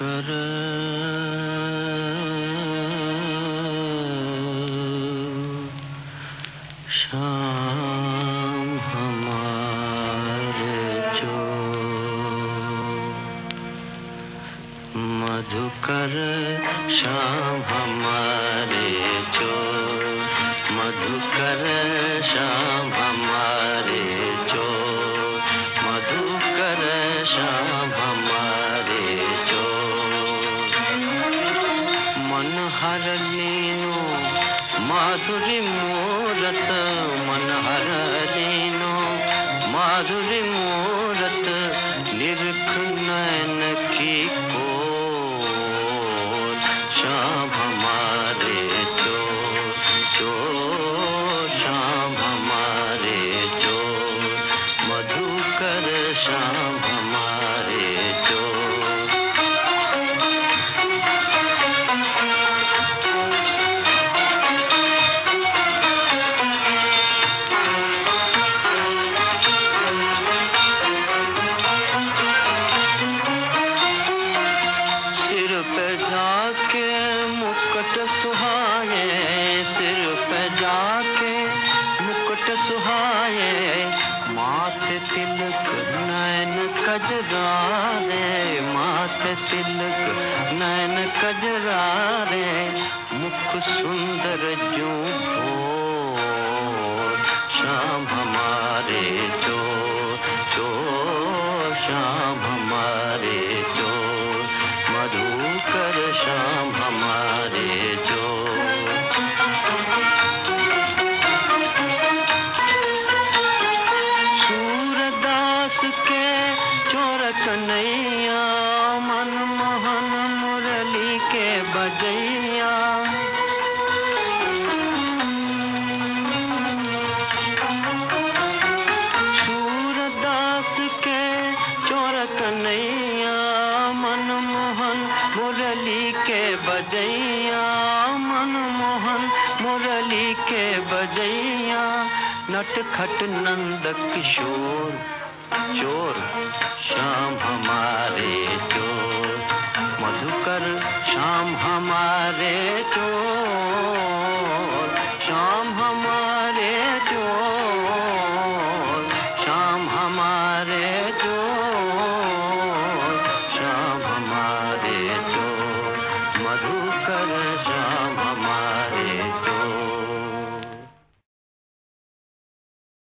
کر۔ شام ہمارے جو مدھو کر شام ہمارے جو مدھو شام ہمارے جو مدھو شام من ہر لینو مادھری مورت من ہر لینو مادھری مورت نرکھ نین کی کو شام ہمارے جو جو شام ہمارے جو سجا کے مکٹ سہائے مات تلک نین کجرارے مات تلک نین کجرارے مکھ سن کنیا من موہن مرلی کے بجیا سور داس کے چور کنیا من موہن مرلی کے بجیا من موہن مرلی کے بجیا نٹ کھٹ نند کشور چور، شام ہمارے چور۔ مدھکر شام ہمارے چور۔ شام ہمارے چور۔ شام ہمارے چور۔ شام ہمارے چور۔ مدھکر شام